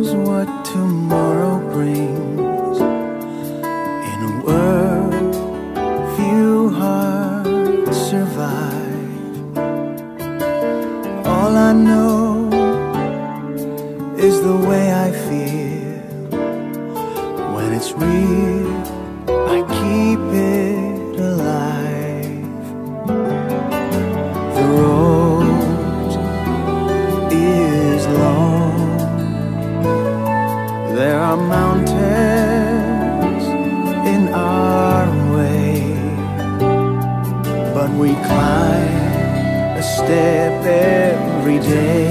knows what tomorrow brings in a world few hearts survive. All I know is the way I feel when it's real day.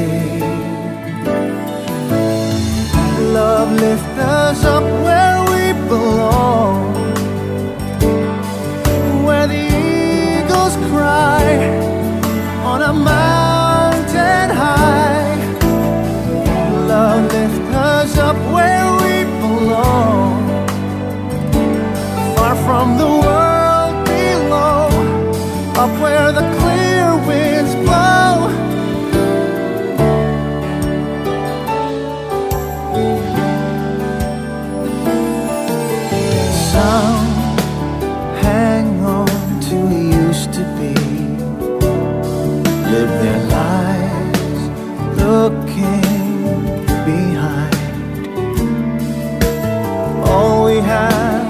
live their lives looking behind. All we have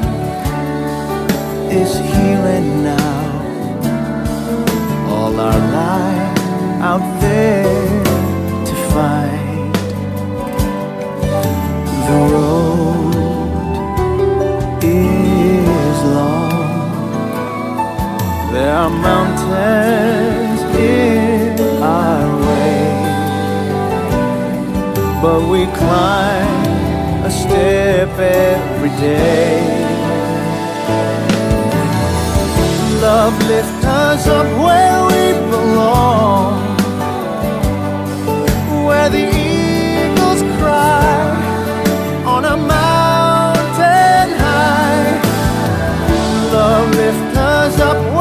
is here and now. All our life out there. but we climb a step every day. Love lifts us up where we belong, where the eagles cry on a mountain high. Love lifts us up.